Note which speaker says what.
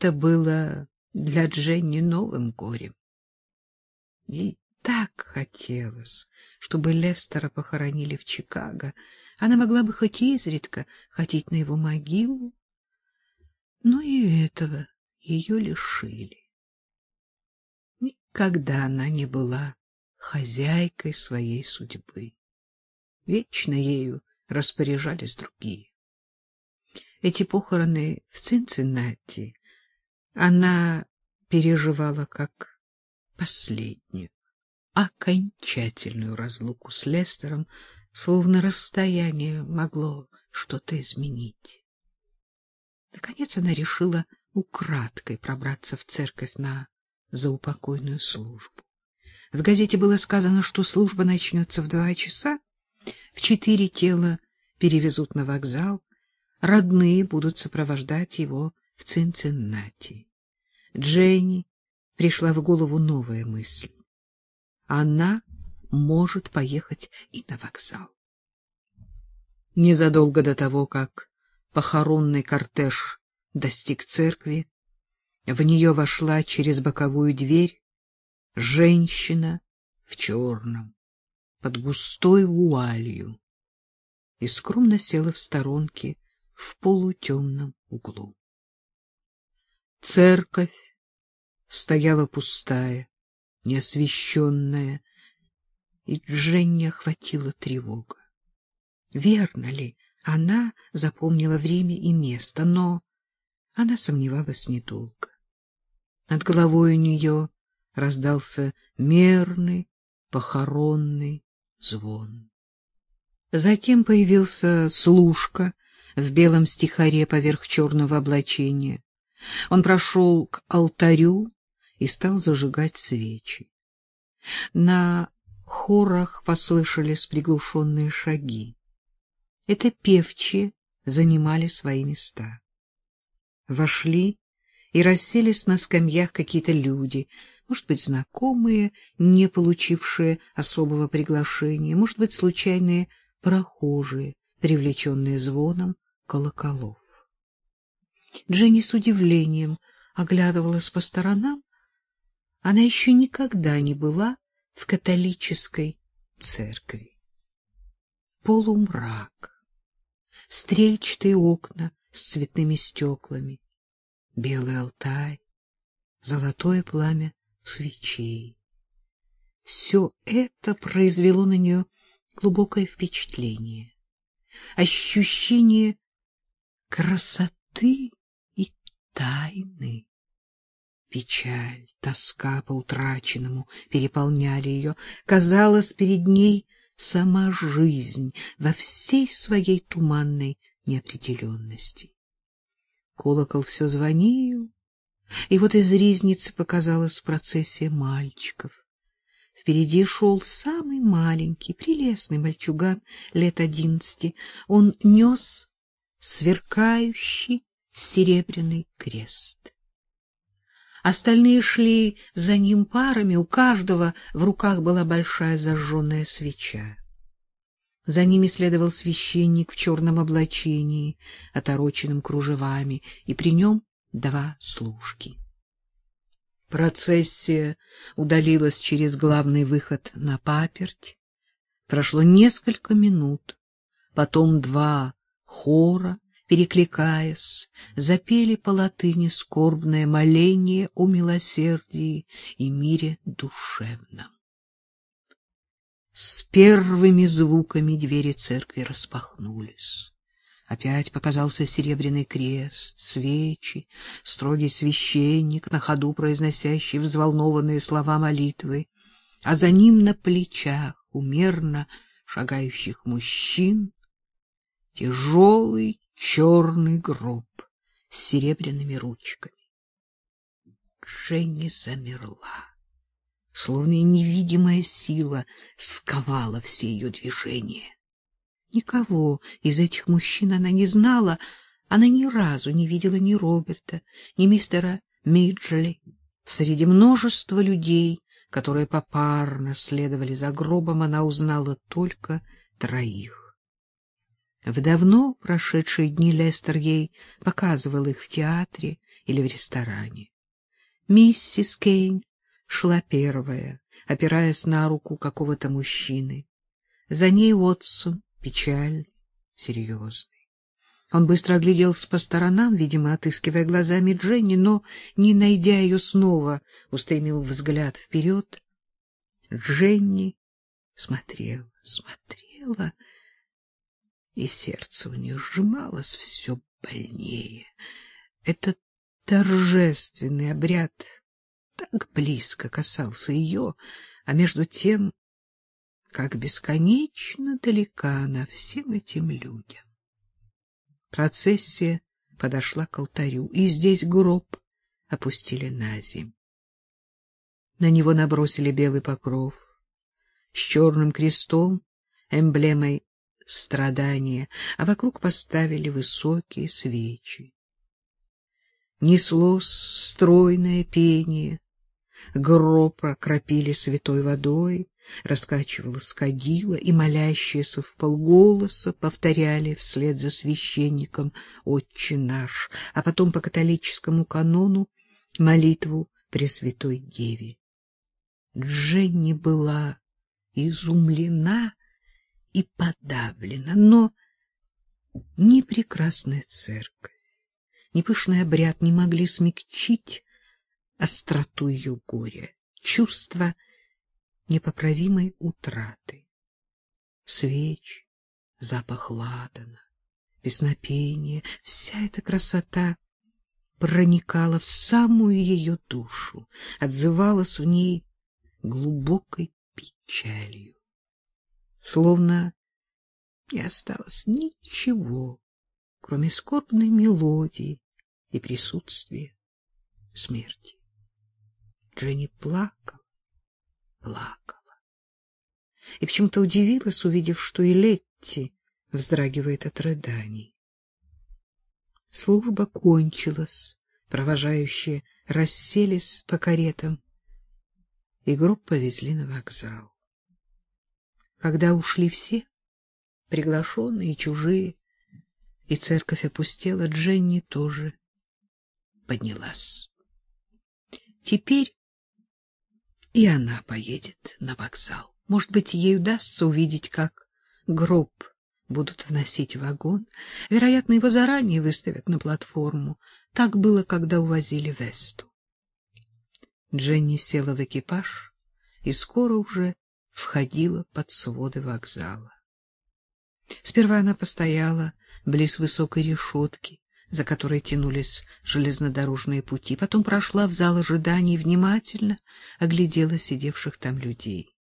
Speaker 1: это было для Дженни новым горем. Ей так хотелось, чтобы Лестера похоронили в Чикаго. Она могла бы хоть изредка ходить на его могилу, но и этого ее лишили. Никогда она не была хозяйкой своей судьбы. Вечно ею распоряжались другие. Эти похороны в Цинциннати она переживала как последнюю, окончательную разлуку с Лестером, словно расстояние могло что-то изменить. Наконец она решила украдкой пробраться в церковь на заупокойную службу. В газете было сказано, что служба начнется в два часа, в четыре тела перевезут на вокзал, родные будут сопровождать его в Цинциннати. Дженни пришла в голову новая мысль. Она может поехать и на вокзал. Незадолго до того, как похоронный кортеж достиг церкви, в нее вошла через боковую дверь женщина в черном, под густой вуалью, и скромно села в сторонке в полутемном углу. Церковь стояла пустая, неосвещенная, и Дженни охватила тревога. Верно ли, она запомнила время и место, но она сомневалась недолго. Над головой у нее раздался мерный похоронный звон. Затем появился служка в белом стихаре поверх черного облачения. Он прошел к алтарю и стал зажигать свечи. На хорах послышались приглушенные шаги. Это певчие занимали свои места. Вошли и расселись на скамьях какие-то люди, может быть, знакомые, не получившие особого приглашения, может быть, случайные прохожие, привлеченные звоном колоколов. Дженни с удивлением оглядывалась по сторонам. Она еще никогда не была в католической церкви. Полумрак, стрельчатые окна с цветными стеклами, белый алтарь, золотое пламя свечей. Все это произвело на нее глубокое впечатление, ощущение красоты тайны. Печаль, тоска по утраченному переполняли ее. Казалось, перед ней сама жизнь во всей своей туманной неопределенности. Колокол все звонил, и вот из ризницы показалась процессия мальчиков. Впереди шел самый маленький, прелестный мальчуган лет одиннадцати. Он нес сверкающий серебряный крест. Остальные шли за ним парами, у каждого в руках была большая зажженная свеча. За ними следовал священник в черном облачении, отороченном кружевами, и при нем два служки. Процессия удалилась через главный выход на паперть. Прошло несколько минут, потом два хора, перекликаясь, запели по латыни скорбное моление о милосердии и мире душевном. С первыми звуками двери церкви распахнулись. Опять показался серебряный крест, свечи, строгий священник, на ходу произносящий взволнованные слова молитвы, а за ним на плечах умерно шагающих мужчин тяжелый черный гроб с серебряными ручками. Дженни замерла словно невидимая сила сковала все ее движения. Никого из этих мужчин она не знала, она ни разу не видела ни Роберта, ни мистера Миджли. Среди множества людей, которые попарно следовали за гробом, она узнала только троих. В давно прошедшие дни Лестер ей показывал их в театре или в ресторане. Миссис Кейн шла первая, опираясь на руку какого-то мужчины. За ней Уотсон, печальный, серьезный. Он быстро огляделся по сторонам, видимо, отыскивая глазами Дженни, но, не найдя ее снова, устремил взгляд вперед. Дженни смотрела, смотрела, и сердце у нее сжималось все больнее. Этот торжественный обряд так близко касался ее, а между тем, как бесконечно далека она всем этим людям. Процессия подошла к алтарю, и здесь гроб опустили на земь. На него набросили белый покров с черным крестом, эмблемой страдания, а вокруг поставили высокие свечи. Неслось стройное пение, гроб окропили святой водой, раскачивалась кадила, и молящиеся вполголоса повторяли вслед за священником «Отче наш», а потом по католическому канону молитву Пресвятой Деве. Дженни была изумлена и подавлена, но ни прекрасная церковь, ни пышный обряд не могли смягчить остроту ее горя, чувство непоправимой утраты. Свеч, запах ладана, песнопение, вся эта красота проникала в самую ее душу, отзывалась в ней глубокой печалью. Словно не осталось ничего, кроме скорбной мелодии и присутствия смерти. Дженни плакала, плакала. И почему-то удивилась, увидев, что и Летти вздрагивает от рыданий. Служба кончилась, провожающие расселись по каретам, и гроб повезли на вокзал. Когда ушли все, приглашенные и чужие, и церковь опустела, Дженни тоже поднялась. Теперь и она поедет на вокзал. Может быть, ей удастся увидеть, как гроб будут вносить в вагон. Вероятно, его заранее выставят на платформу. Так было, когда увозили Весту. Дженни села в экипаж и скоро уже входила под своды вокзала. Сперва она постояла близ высокой решетки, за которой тянулись железнодорожные пути, потом прошла в зал ожиданий и внимательно оглядела сидевших там людей.